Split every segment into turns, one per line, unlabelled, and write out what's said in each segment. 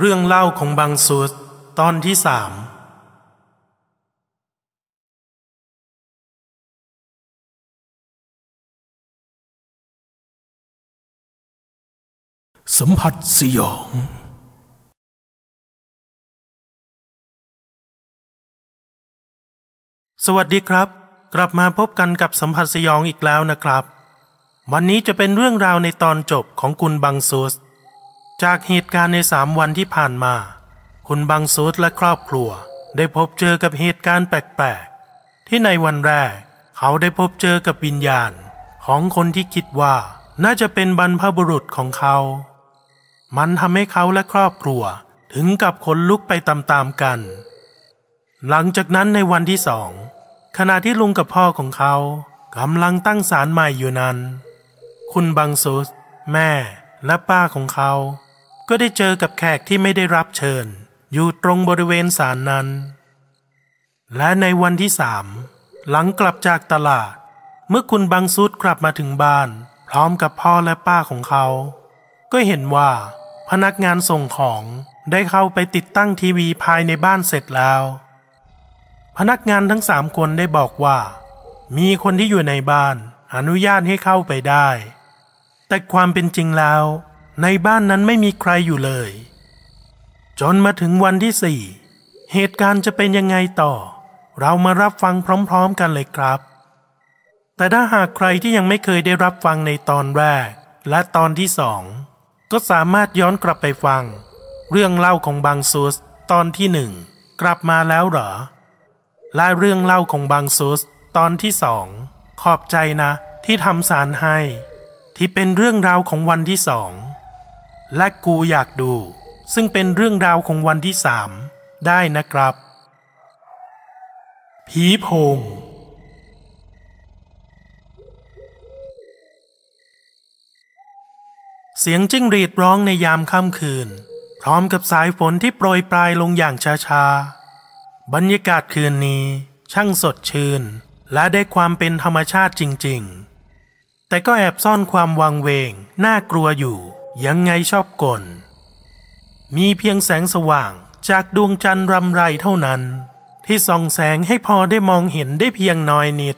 เรื่องเล่าของบางสุดตอนที่สามสัมผัสสยอง สวัสดีครับ กลับมาพบกันกับสัมผัสสยองอีกแล้วนะครับ วันนี้จะเป็นเรื่องราวในตอนจบของคุณบังซุส จากเหตุการณ์ในสามวันที่ผ่านมา คุณบังซุสและครอบครัว ได้พบเจอกับเหตุการณ์แปลกๆ ที่ในวันแรก เขาได้พบเจอกับวิญญาณ ของคนที่คิดว่าน่าจะเป็นบรรพบุรุษของเขา มันทำให้เขาและครอบครัวถึงกับขนลุกไปตามๆกัน หลังจากนั้นในวันที่สอง ขณะที่ลุงกับพ่อของเขากำลังตั้งศาลใหม่อยู่นั้น คุณบังซุสแม่และป้าของเขา ก็ได้เจอกับแขกที่ไม่ได้รับเชิญ อยู่ตรงบริเวณศาลนั้น และในวันที่สามหลังกลับจากตลาด เมื่อคุณบังซุสกลับมาถึงบ้าน พร้อมกับพ่อและป้าของเขา ก็เห็นว่า พนักงานส่งของได้เข้าไปติดตั้งทีวีภายในบ้านเสร็จแล้ว พนักงานทั้งสามคนได้บอกว่า มีคนที่อยู่ในบ้านอนุญาตให้เข้าไปได้ แต่ความเป็นจริงแล้ว ในบ้านนั้นไม่มีใครอยู่เลย จนมาถึงวันที่สี่เหตุการณ์จะเป็นยังไงต่อ เรามารับฟังพร้อมๆกันเลยครับ แต่ถ้าหากใครที่ยังไม่เคยได้รับฟังในตอนแรก และตอนที่สอง ก็สามารถย้อนกลับไปฟัง เรื่องเล่าของบางซุสตอนที่หนึ่งกลับมาแล้วเหรอ และเรื่องเล่าของบางซุสตอนที่สองขอบใจนะที่ทำสารให้ ที่เป็นเรื่องราวของวันที่สอง และกูอยากดู ซึ่งเป็นเรื่องราวของวันที่สามได้นะครับ ผีโพงเสียงจิ้งหรีดร้องในยามค่ำคืน พร้อมกับสายฝนที่โปรยปลายลงอย่างช้าๆ บรรยากาศคืนนี้ช่างสดชื่น และได้ความเป็นธรรมชาติจริงๆ แต่ก็แอบซ่อนความวังเวง น่ากลัวอยู่ ยังไงชอบกล มีเพียงแสงสว่างจากดวงจันทร์รำไรเท่านั้น ที่ส่องแสงให้พอได้มองเห็นได้เพียงน้อยนิด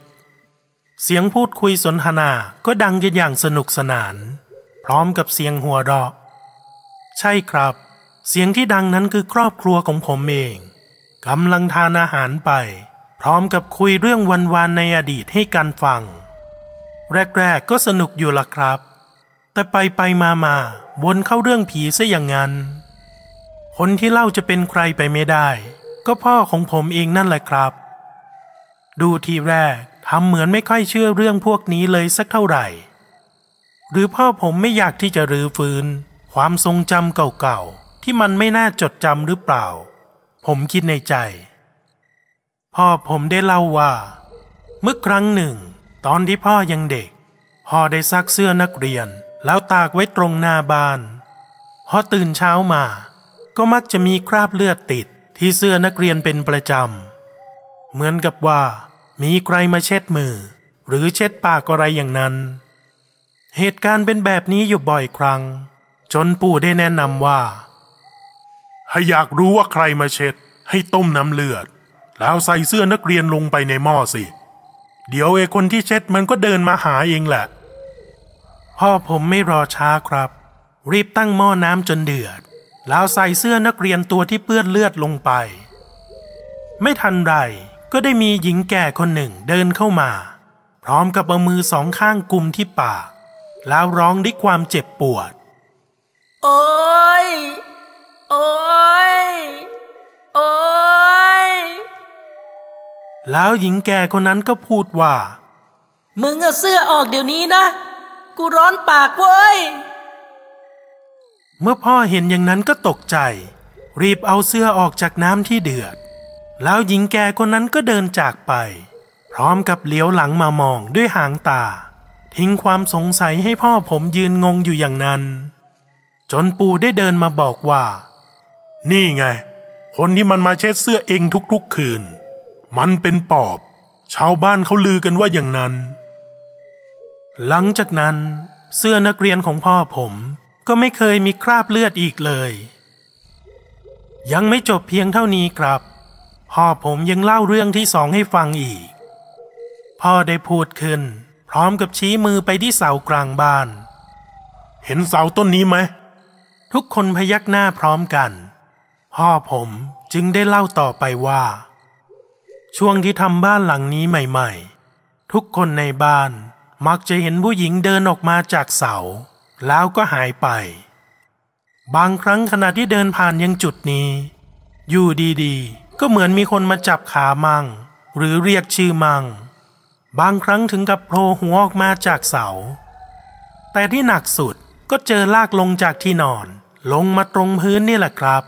เสียงพูดคุยสนทนาก็ดังกันอย่างสนุกสนาน พร้อมกับเสียงหัวเราะ ใช่ครับ เสียงที่ดังนั้นคือครอบครัวของผมเองกำลังทานอาหารไป พร้อมกับคุยเรื่องวันวานในอดีตให้กันฟัง แรกๆก็สนุกอยู่ละครับ แต่ไปไปมามาวนเข้าเรื่องผีซะอย่างนั้น คนที่เล่าจะเป็นใครไปไม่ได้ ก็พ่อของผมเองนั่นแหละครับ ดูทีแรกทำเหมือนไม่ค่อยเชื่อเรื่องพวกนี้เลยสักเท่าไหร่ หรือพ่อผมไม่อยากที่จะรื้อฟื้น ความทรงจำเก่าๆ ที่มันไม่น่าจดจำหรือเปล่า ผมคิดในใจ พ่อผมได้เล่าว่า เมื่อครั้งหนึ่ง ตอนที่พ่อยังเด็ก พ่อได้ซักเสื้อนักเรียน แล้วตากไว้ตรงหน้าบ้านพอตื่นเช้ามา ก็มักจะมีคราบเลือดติดที่เสื้อนักเรียนเป็นประจำ เหมือนกับว่ามีใครมาเช็ดมือ หรือเช็ดปากอะไรอย่างนั้น เหตุการณ์เป็นแบบนี้อยู่บ่อยครั้ง จนปู่ได้แนะนำว่า
ถ้าอยากรู้ว่าใครมาเช็ด ให้ต้มน้ำเลือด แล้วใส่เสื้อนักเรียนลงไปในหม้อสิ เดี๋ยวไอ้คนที่เช็ดมันก็เดินมาหาเองแหละ
พ่อผมไม่รอช้าครับ รีบตั้งหม้อน้ำจนเดือด แล้วใส่เสื้อนักเรียนตัวที่เปื้อนเลือดลงไป ไม่ทันไรก็ได้มีหญิงแก่คนหนึ่งเดินเข้ามา พร้อมกับเอามือสองข้างกุมที่ปาก แล้วร้องด้วยความเจ็บปวด
โอ้ย โอ้ย โอ้ย
แล้วหญิงแก่คนนั้นก็พูดว่า
มึงเอาเสื้อออกเดี๋ยวนี้นะ กูร้อนปากเว้ย
เมื่อพ่อเห็นอย่างนั้นก็ตกใจ รีบเอาเสื้อออกจากน้ำที่เดือด แล้วหญิงแก่คนนั้นก็เดินจากไป พร้อมกับเลี้ยวหลังมามองด้วยหางตา ทิ้งความสงสัยให้พ่อผมยืนงงอยู่อย่างนั้น จนปู่ได้เดินมาบอกว่า
นี่ไง คนที่มันมาเช็ดเสื้อเองทุกๆคืน มันเป็นปอบ ชาวบ้านเขาลือกันว่าอย่างนั้น
หลังจากนั้นเสื้อนักเรียนของพ่อผมก็ไม่เคยมีคราบเลือดอีกเลย ยังไม่จบเพียงเท่านี้ครับ พ่อผมยังเล่าเรื่องที่สองให้ฟังอีก พ่อได้พูดขึ้น พร้อมกับชี้มือไปที่เสากลางบ้าน
เห็นเสาต้นนี้ไหม
ทุกคนพยักหน้าพร้อมกัน พ่อผมจึงได้เล่าต่อไปว่า ช่วงที่ทำบ้านหลังนี้ใหม่ ๆ ทุกคนในบ้าน มักจะเห็นผู้หญิงเดินออกมาจากเสา แล้วก็หายไป บางครั้งขณะที่เดินผ่านยังจุดนี้ อยู่ดีๆ ก็เหมือนมีคนมาจับขามั่ง หรือเรียกชื่อมั่ง บางครั้งถึงกับโผล่หัวออกมาจากเสา แต่ที่หนักสุดก็เจอลากลงจากที่นอน ลงมาตรงพื้นนี่แหละครับ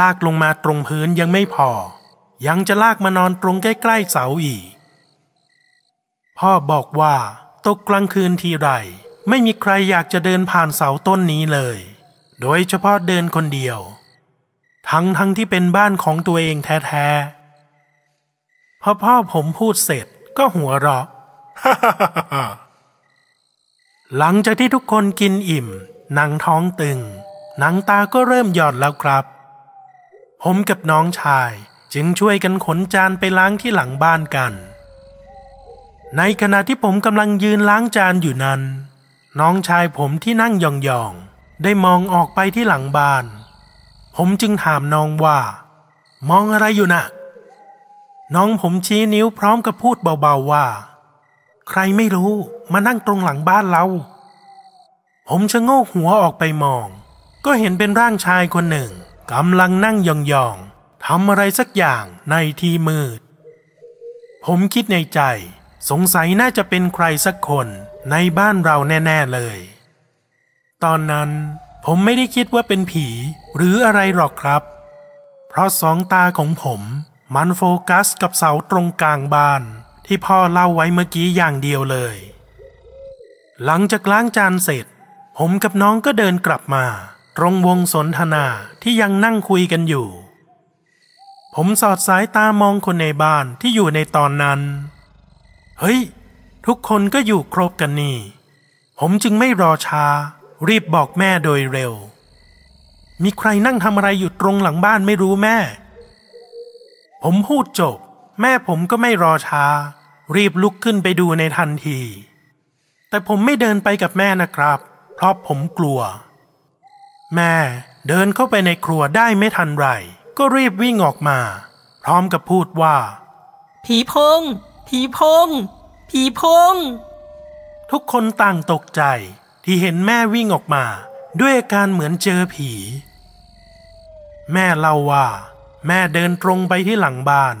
ลากลงมาตรงพื้นยังไม่พอ ยังจะลากมานอนตรงใกล้ๆเสาอีก พ่อบอกว่า ตกกลางคืนทีไร ไม่มีใครอยากจะเดินผ่านเสาต้นนี้เลย โดยเฉพาะเดินคนเดียว ทั้งทั้งที่เป็นบ้านของตัวเองแท้ๆพอพ่อผมพูดเสร็จก็หัวเราะหลังจากที่ทุกคนกินอิ่ม หนังท้องตึง หนังตาก็เริ่มหยอดแล้วครับ ผมกับน้องชายจึงช่วยกันขนจานไปล้างที่หลังบ้านกัน ในขณะที่ผมกำลังยืนล้างจานอยู่นั้น น้องชายผมที่นั่งยองๆ ได้มองออกไปที่หลังบ้าน ผมจึงถามน้องว่า มองอะไรอยู่น่ะ น้องผมชี้นิ้วพร้อมกับพูดเบาๆว่า ใครไม่รู้มานั่งตรงหลังบ้านเรา ผมชะโงกหัวออกไปมอง ก็เห็นเป็นร่างชายคนหนึ่งกำลังนั่งยองๆทำอะไรสักอย่างในทีมืด ผมคิดในใจ สงสัยน่าจะเป็นใครสักคนในบ้านเราแน่ ๆเลย ตอนนั้นผมไม่ได้คิดว่าเป็นผีหรืออะไรหรอกครับ เพราะสองตาของผมมันโฟกัสกับเสาตรงกลางบ้าน ที่พ่อเล่าไว้เมื่อกี้อย่างเดียวเลย หลังจากล้างจานเสร็จ ผมกับน้องก็เดินกลับมา ตรงวงสนทนาที่ยังนั่งคุยกันอยู่ ผมสอดสายตามองคนในบ้านที่อยู่ในตอนนั้น เฮ้ย ทุกคนก็อยู่ครบกันนี่ ผมจึงไม่รอช้า รีบบอกแม่โดยเร็ว มีใครนั่งทำอะไรอยู่ตรงหลังบ้านไม่รู้แม่ ผมพูดจบ แม่ผมก็ไม่รอช้า รีบลุกขึ้นไปดูในทันที แต่ผมไม่เดินไปกับแม่นะครับ เพราะผมกลัว แม่เดินเข้าไปในครัวได้ไม่ทันไร ก็รีบวิ่งออกมา พร้อมกับพูดว่า
ผีพง ผีพง ผีพง
ทุกคนต่างตกใจที่เห็นแม่วิ่งออกมา ด้วยอาการเหมือนเจอผี แม่เล่าว่า แม่เดินตรงไปที่หลังบ้าน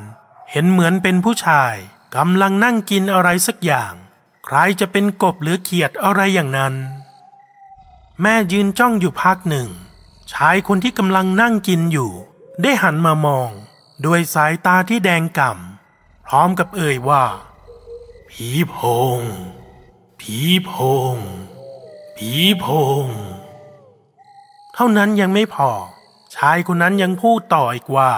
เห็นเหมือนเป็นผู้ชายกำลังนั่งกินอะไรสักอย่าง ใคล้ายจะเป็นกบหรือเขียดอะไรอย่างนั้น แม่ยืนจ้องอยู่พักหนึ่ง ชายคนที่กำลังนั่งกินอยู่ ได้หันมามอง ด้วยสายตาที่แดงก่ำ พร้อมกับเอ่ยว่า ผีพง ผีพง ผีพง เท่านั้นยังไม่พอ ชายคนนั้นยังพูดต่ออีกว่า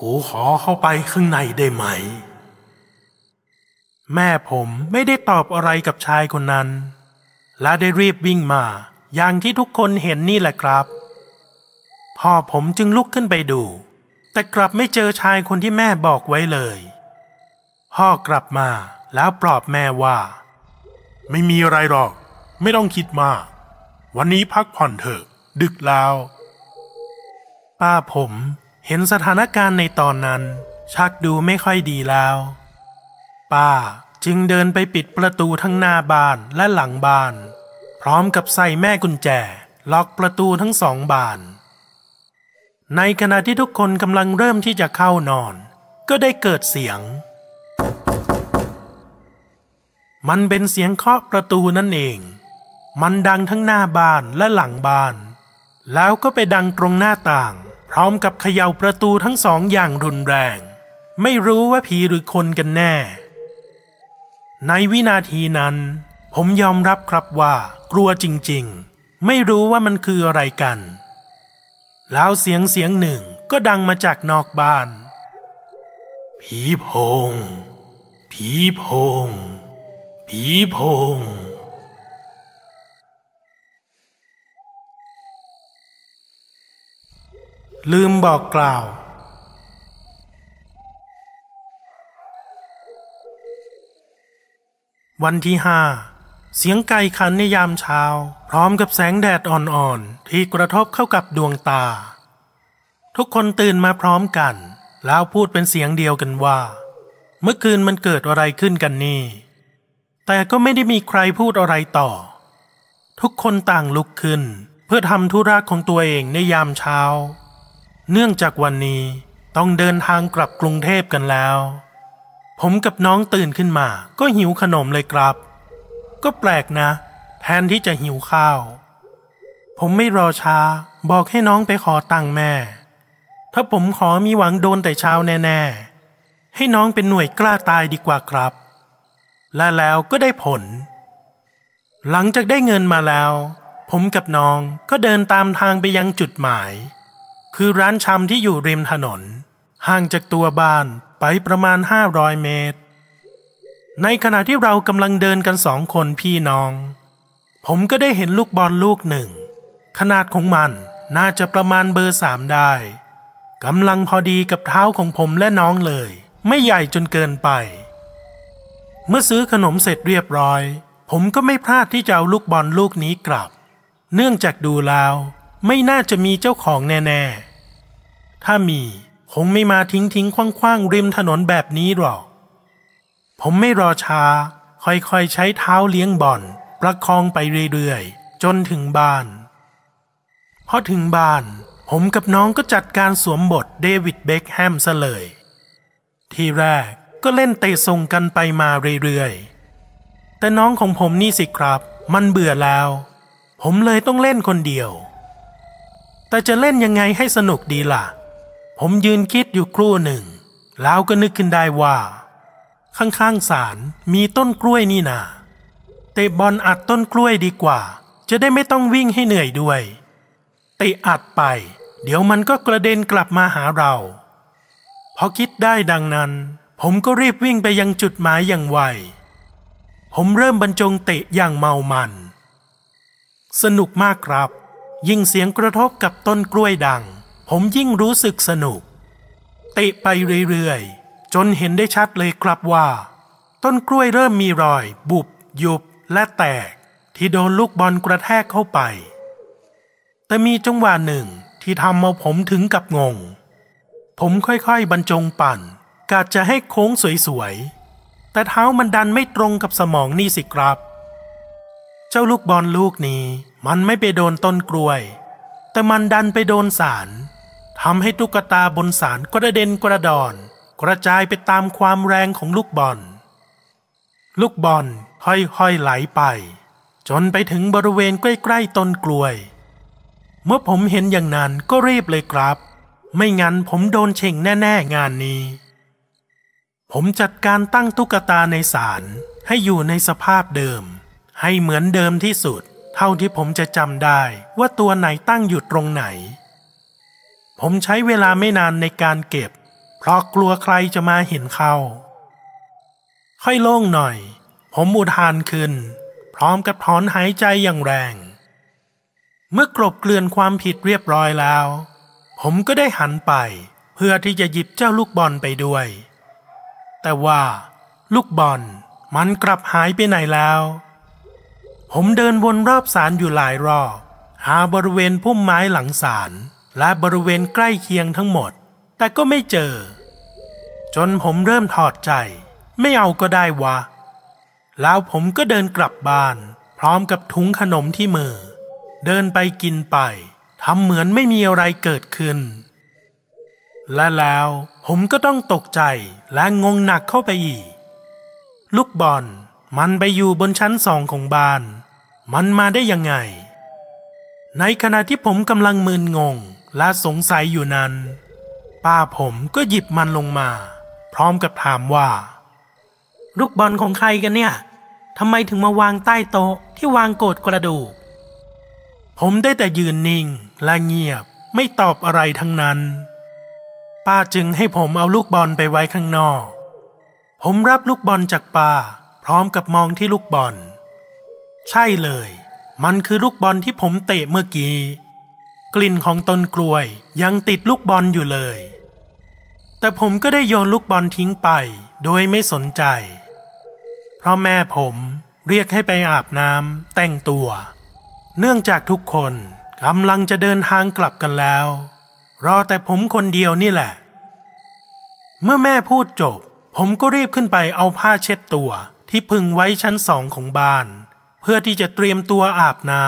กูขอเข้าไปข้างในได้ไหม แม่ผมไม่ได้ตอบอะไรกับชายคนนั้น และได้รีบวิ่งมาอย่างที่ทุกคนเห็นนี่แหละครับ พ่อผมจึงลุกขึ้นไปดู แต่กลับไม่เจอชายคนที่แม่บอกไว้เลย พ่อกลับมาแล้วปลอบแม่ว่า
ไม่มีอะไรหรอก ไม่ต้องคิดมาก วันนี้พักผ่อนเถอะ ดึกแล้ว
ป้าผมเห็นสถานการณ์ในตอนนั้น ชักดูไม่ค่อยดีแล้ว ป้าจึงเดินไปปิดประตูทั้งหน้าบ้านและหลังบ้าน พร้อมกับใส่แม่กุญแจ ล็อกประตูทั้งสองบาน ในขณะที่ทุกคนกำลังเริ่มที่จะเข้านอน ก็ได้เกิดเสียง มันเป็นเสียงเคาะประตูนั่นเอง มันดังทั้งหน้าบ้านและหลังบ้าน แล้วก็ไปดังตรงหน้าต่าง พร้อมกับเขย่าประตูทั้งสองอย่างรุนแรง ไม่รู้ว่าผีหรือคนกันแน่ ในวินาทีนั้น ผมยอมรับครับว่ากลัวจริงๆ ไม่รู้ว่ามันคืออะไรกัน แล้วเสียงเสียงหนึ่งก็ดังมาจากนอกบ้าน ผีโพง ผีโพง ผีโพงลืมบอกกล่าว วันที่ห้าเสียงไก่ขันในยามเช้า พร้อมกับแสงแดดอ่อนๆ ที่กระทบเข้ากับดวงตา ทุกคนตื่นมาพร้อมกัน แล้วพูดเป็นเสียงเดียวกันว่า เมื่อคืนมันเกิดอะไรขึ้นกันนี่ แต่ก็ไม่ได้มีใครพูดอะไรต่อ ทุกคนต่างลุกขึ้น เพื่อทำธุระของตัวเองในยามเช้า เนื่องจากวันนี้ต้องเดินทางกลับกรุงเทพกันแล้ว ผมกับน้องตื่นขึ้นมา ก็หิวขนมเลยครับ ก็แปลกนะ แทนที่จะหิวข้าว ผมไม่รอช้า บอกให้น้องไปขอตังค์แม่ ถ้าผมขอมีหวังโดนแต่เช้าแน่ ๆ ให้น้องเป็นหน่วยกล้าตายดีกว่าครับ และแล้วก็ได้ผล หลังจากได้เงินมาแล้ว ผมกับน้องก็เดินตามทางไปยังจุดหมาย คือร้านชำที่อยู่ริมถนน ห่างจากตัวบ้านไปประมาณ 500 เมตร ในขณะที่เรากำลังเดินกันสองคนพี่น้อง ผมก็ได้เห็นลูกบอลลูกหนึ่ง ขนาดของมันน่าจะประมาณเบอร์สามได้กำลังพอดีกับเท้าของผมและน้องเลย ไม่ใหญ่จนเกินไป เมื่อซื้อขนมเสร็จเรียบร้อย ผมก็ไม่พลาดที่จะเอาลูกบอลลูกนี้กลับ เนื่องจากดูแล้วไม่น่าจะมีเจ้าของแน่ ๆ ถ้ามีคงไม่มาทิ้งทิ้งคว้างๆ ริมถนนแบบนี้หรอก ผมไม่รอช้า ค่อยๆ ใช้เท้าเลี้ยงบอลประคองไปเรื่อยๆ จนถึงบ้าน พอถึงบ้าน ผมกับน้องก็จัดการสวมบทเดวิดเบคแฮมซะเลย ทีแรก ก็เล่นเตะส่งกันไปมาเรื่อยๆ แต่น้องของผมนี่สิครับ มันเบื่อแล้ว ผมเลยต้องเล่นคนเดียว แต่จะเล่นยังไงให้สนุกดีล่ะ ผมยืนคิดอยู่ครู่หนึ่ง แล้วก็นึกขึ้นได้ว่า ข้างๆศาลมีต้นกล้วยนี่นาเตะบอลอัดต้นกล้วยดีกว่า จะได้ไม่ต้องวิ่งให้เหนื่อยด้วยเตะอัดไป เดี๋ยวมันก็กระเด็นกลับมาหาเราพอคิดได้ดังนั้น ผมก็รีบวิ่งไปยังจุดหมายอย่างไว ผมเริ่มบรรจงเตะอย่างเมามัน สนุกมากครับ ยิ่งเสียงกระทบกับต้นกล้วยดัง ผมยิ่งรู้สึกสนุก เตะไปเรื่อยๆ จนเห็นได้ชัดเลยครับว่า ต้นกล้วยเริ่มมีรอย บุบ ยุบ และแตก ที่โดนลูกบอลกระแทกเข้าไป แต่มีจังหวะหนึ่งที่ทำเอาผมถึงกับงง ผมค่อยๆ บรรจงปั่น กาจะให้โค้งสวยๆ แต่เท้ามันดันไม่ตรงกับสมองนี่สิครับ เจ้าลูกบอลลูกนี้มันไม่ไปโดนต้นกล้วย แต่มันดันไปโดนสารทำให้ตุ๊กตาบนสารกระเด็นกระดอน กระจายไปตามความแรงของลูกบอล ลูกบอลค่อยๆไหลไป จนไปถึงบริเวณใกล้ๆต้นกล้วย เมื่อผมเห็นอย่างนั้นก็รีบเลยครับ ไม่งั้นผมโดนเช่งแน่ ๆ งานนี้ ผมจัดการตั้งตุ๊กตาในศาลให้อยู่ในสภาพเดิม ให้เหมือนเดิมที่สุด เท่าที่ผมจะจำได้ว่าตัวไหนตั้งอยู่ตรงไหน ผมใช้เวลาไม่นานในการเก็บ เพราะกลัวใครจะมาเห็นเขาค่อยโล่งหน่อย ผมอุทานขึ้น พร้อมกับถอนหายใจอย่างแรง เมื่อกลบเกลื่อนความผิดเรียบร้อยแล้ว ผมก็ได้หันไป เพื่อที่จะหยิบเจ้าลูกบอลไปด้วย แต่ว่า ลูกบอลมันกลับหายไปไหนแล้ว ผมเดินวนรอบศาลอยู่หลายรอบ หาบริเวณพุ่มไม้หลังศาลและบริเวณใกล้เคียงทั้งหมด แต่ก็ไม่เจอ จนผมเริ่มถอดใจ ไม่เอาก็ได้วะ แล้วผมก็เดินกลับบ้าน พร้อมกับถุงขนมที่มือ เดินไปกินไปทำเหมือนไม่มีอะไรเกิดขึ้น และแล้วผมก็ต้องตกใจและงงหนักเข้าไปอีก ลูกบอลมันไปอยู่บนชั้นสองของบ้าน มันมาได้ยังไง ในขณะที่ผมกำลังมึนงงและสงสัยอยู่นั้น ป้าผมก็หยิบมันลงมา พร้อมกับถามว่า ลูกบอลของใครกันเนี่ยทำไมถึงมาวางใต้โต๊ะที่วางโกดกระดูก ผมได้แต่ยืนนิ่งและเงียบไม่ตอบอะไรทั้งนั้น ป้าจึงให้ผมเอาลูกบอลไปไว้ข้างนอก ผมรับลูกบอลจากป้า พร้อมกับมองที่ลูกบอล ใช่เลย มันคือลูกบอลที่ผมเตะเมื่อกี้ กลิ่นของต้นกล้วยยังติดลูกบอลอยู่เลย แต่ผมก็ได้โยนลูกบอลทิ้งไป โดยไม่สนใจ เพราะแม่ผมเรียกให้ไปอาบน้ำแต่งตัว เนื่องจากทุกคนกำลังจะเดินทางกลับกันแล้ว รอแต่ผมคนเดียวนี่แหละ เมื่อแม่พูดจบ ผมก็รีบขึ้นไปเอาผ้าเช็ดตัวที่พึงไว้ชั้นสองของบ้าน เพื่อที่จะเตรียมตัวอาบน้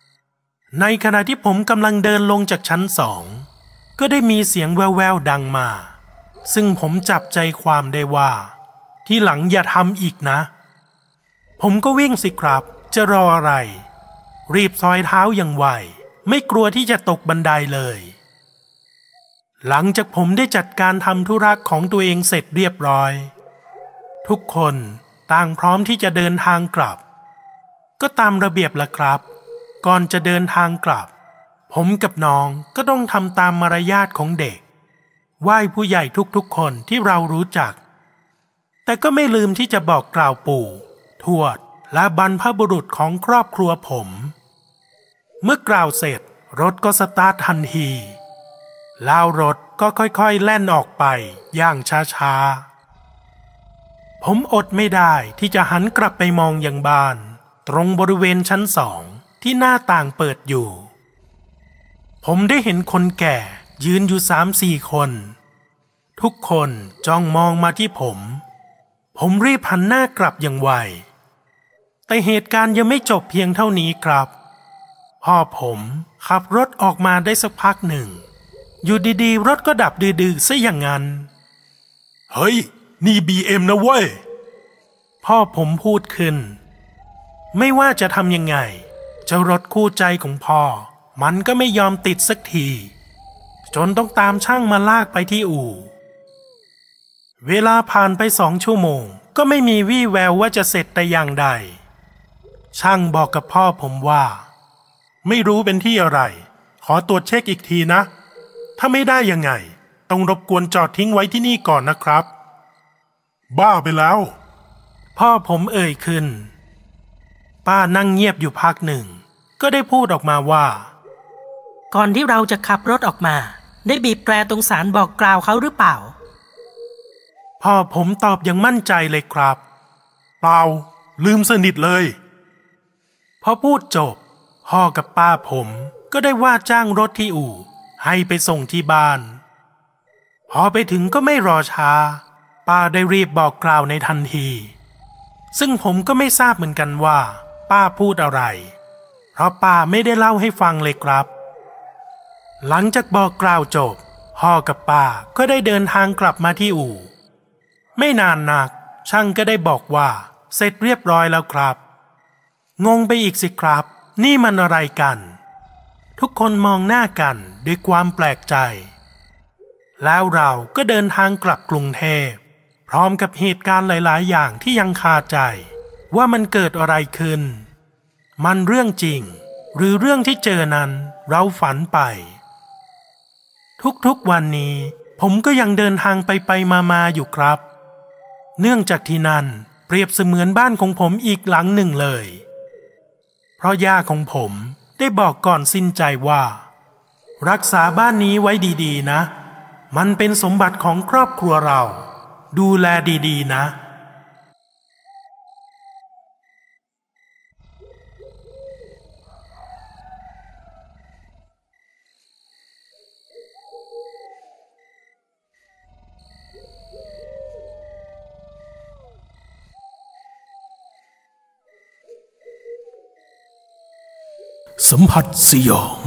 ำในขณะที่ผมกำลังเดินลงจากชั้นสอง ก็ได้มีเสียงแววๆดังมา ซึ่งผมจับใจความได้ว่า ที่หลังอย่าทำอีกนะ ผมก็วิ่งสิครับจะรออะไร รีบซอยเท้าอย่างไวไม่กลัวที่จะตกบันไดเลย หลังจากผมได้จัดการทำธุระของตัวเองเสร็จเรียบร้อย ทุกคนต่างพร้อมที่จะเดินทางกลับ ก็ตามระเบียบละครับ ก่อนจะเดินทางกลับ ผมกับน้องก็ต้องทำตามมารยาทของเด็ก ไหว้ผู้ใหญ่ทุกๆคนที่เรารู้จัก แต่ก็ไม่ลืมที่จะบอกกล่าวปู่ ทวด และบรรพบุรุษของครอบครัวผม เมื่อกล่าวเสร็จรถก็สตาร์ททันที แล้วรถก็ค่อยๆแล่นออกไป อย่างช้าๆ ผมอดไม่ได้ที่จะหันกลับไปมองอย่างบ้าน ตรงบริเวณชั้นสองที่หน้าต่างเปิดอยู่ ผมได้เห็นคนแก่ยืนอยู่สามสี่คน ทุกคนจ้องมองมาที่ผม ผมรีบหันหน้ากลับอย่างไว แต่เหตุการณ์ยังไม่จบเพียงเท่านี้ครับ พ่อผมขับรถออกมาได้สักพักหนึ่ง อยู่ดีๆ รถก็ดับดื้อๆซะอย่างนั้น
เฮ้ย นี่บีเอ็มนะเว้ย
พ่อผมพูดขึ้น ไม่ว่าจะทำยังไง เจ้ารถคู่ใจของพ่อ มันก็ไม่ยอมติดสักที จนต้องตามช่างมาลากไปที่อู่ เวลาผ่านไปสองชั่วโมง ก็ไม่มีวี่แววว่าจะเสร็จแต่อย่างใด ช่างบอกกับพ่อผมว่า
ไม่รู้เป็นที่อะไร ขอตรวจเช็คอีกทีนะ ถ้าไม่ได้ยังไง ต้องรบกวนจอดทิ้งไว้ที่นี่ก่อนนะครับ บ้าไปแล้ว
พ่อผมเอ่ยขึ้น ป้านั่งเงียบอยู่พักหนึ่ง ก็ได้พูดออกมาว่า
ก่อนที่เราจะขับรถออกมา ได้บีบแตรตรงสารบอกกล่าวเขาหรือเปล่า
พ่อผมตอบอย่างมั่นใจเลยครับ
เปล่า ลืมสนิทเลย
พอพูดจบพ่อกับป้าผมก็ได้ว่าจ้างรถที่อู่ ให้ไปส่งที่บ้าน พอไปถึงก็ไม่รอช้า ป้าได้รีบบอกกล่าวในทันที ซึ่งผมก็ไม่ทราบเหมือนกันว่า ป้าพูดอะไร เพราะป้าไม่ได้เล่าให้ฟังเลยครับ หลังจากบอกกล่าวจบ พ่อกับป้าก็ได้เดินทางกลับมาที่อู่ ไม่นานนัก ช่างก็ได้บอกว่า เสร็จเรียบร้อยแล้วครับ งงไปอีกสิครับ นี่มันอะไรกัน ทุกคนมองหน้ากันด้วยความแปลกใจ แล้วเราก็เดินทางกลับกรุงเทพ พร้อมกับเหตุการณ์หลาย ๆ อย่างที่ยังคาใจ ว่ามันเกิดอะไรขึ้น มันเรื่องจริง หรือเรื่องที่เจอนั้นเราฝันไป ทุก ๆ วันนี้ ผมก็ยังเดินทางไปไปมามาอยู่ครับ เนื่องจากที่นั่นเปรียบเสมือนบ้านของผมอีกหลังหนึ่งเลย เพราะย่าของผม ได้บอกก่อนสิ้นใจว่า รักษาบ้านนี้ไว้ดีๆนะ มันเป็นสมบัติของครอบครัวเรา ดูแลดีๆนะ
สัมผัสสยอง